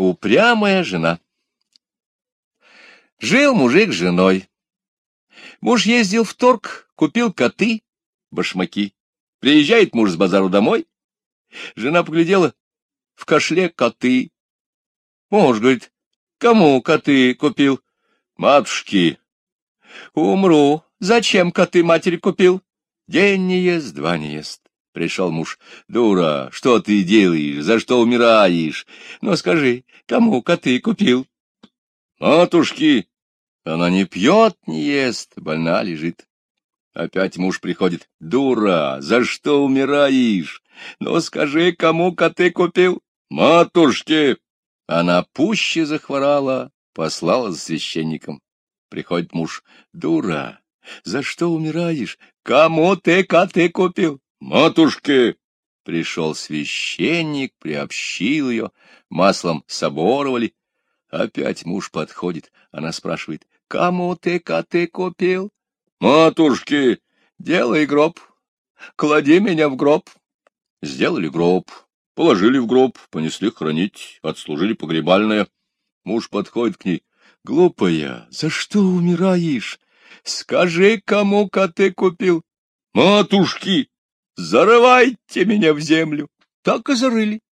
Упрямая жена. Жил мужик с женой. Муж ездил в торг, купил коты, башмаки. Приезжает муж с базару домой. Жена поглядела, в кошле коты. Муж говорит, кому коты купил? Матушки. Умру. Зачем коты матери купил? День не ест, два не ест. Пришел муж. Дура, что ты делаешь? За что умираешь? Ну, скажи, кому коты купил? Матушки. Она не пьет, не ест, больна лежит. Опять муж приходит. Дура, за что умираешь? Ну, скажи, кому коты купил? Матушки. Она пуще захворала, послала за священником. Приходит муж. Дура, за что умираешь? Кому ты коты купил? Матушке! Пришел священник, приобщил ее, маслом соборовали. Опять муж подходит, она спрашивает, кому ты коты купил? Матушке, делай гроб, клади меня в гроб. Сделали гроб, положили в гроб, понесли хранить, отслужили погребальное. Муж подходит к ней. Глупая, за что умираешь? Скажи, кому коты купил? Матушки, Зарывайте меня в землю. Так и зарыли.